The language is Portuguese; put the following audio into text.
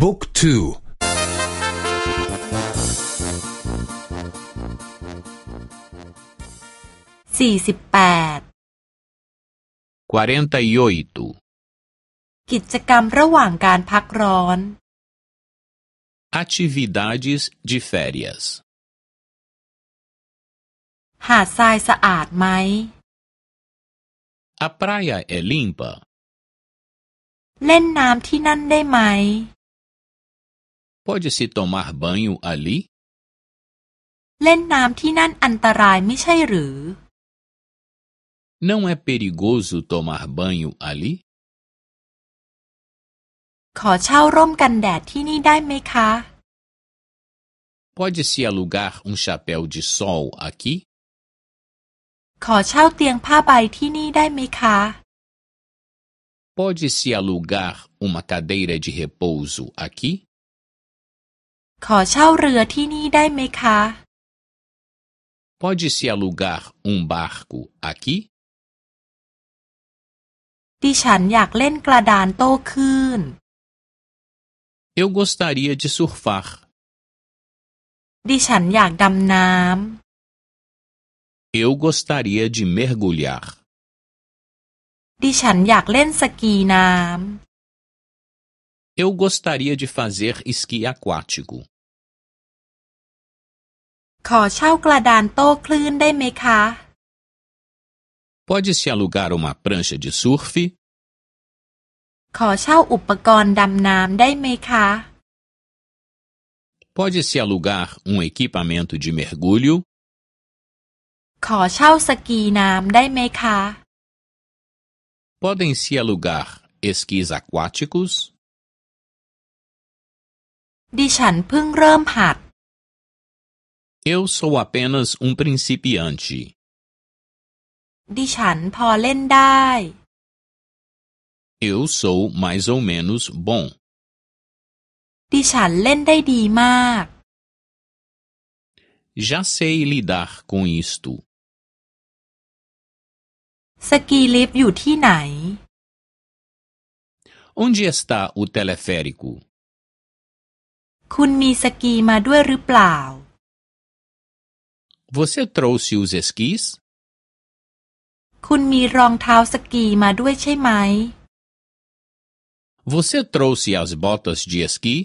บุ๊กทูสี่สิบแปดกิจกรรมระหว่างการพักร้อน Atividades de férias หาดทรายสะอาดไหม A praia é limpa? เล่นน้ำที่นั่นได้ไหม Pode-se tomar banho ali? เล่นน้ำที่นั่นอันตรายไม่ใช่หรือ Não é perigoso tomar banho ali? ขอเช่าร่มกันแดดที่นี่ได้ไหมคะ Pode-se alugar um chapéu de sol aqui? ขอเช่าเตียงผ้าใบที่นี่ได้ไหมคะ Pode-se alugar uma cadeira de repouso aqui? ขอเช่าเรือที่นี่ได้ไหมคะ Pode-se alugar um barco aqui? ดิฉันอยากเล่นกระดานโต้คลื่น Eu gostaria de surfar. ดิฉันอยากดำน้ำ Eu gostaria de mergulhar. ดิฉันอยากเล่นสกีน้ำ Eu gostaria de fazer esqui aquático. ขอเช่ากระดานโต้คลื่นได้ไหมคะ Pode-se alugar uma prancha de surf? ขอเช่าอุปกรณ์ดำน้ำได้ไหมคะ Pode-se alugar um equipamento de mergulho? ขอเช่าสกีน้ำได้ไหมคะ Podem-se alugar esquis aquáticos? ดิฉันเพิ่งเริ่มหัด Eu sou apenas um principiante. ดิฉันพอเล่นได้ Eu sou mais ou menos bom. ดิฉันเล่นได้ดีมาก Já sei lidar com isto. สกีลิฟต์อยู่ที่ไหน Onde está o teleférico? คุณมีสกีมาด้วยหรือเปล่า Você trouxe os esquis? คุณมีรองเท้าสกีมาด้วยใช่ไหม Você trouxe as botas de esqui?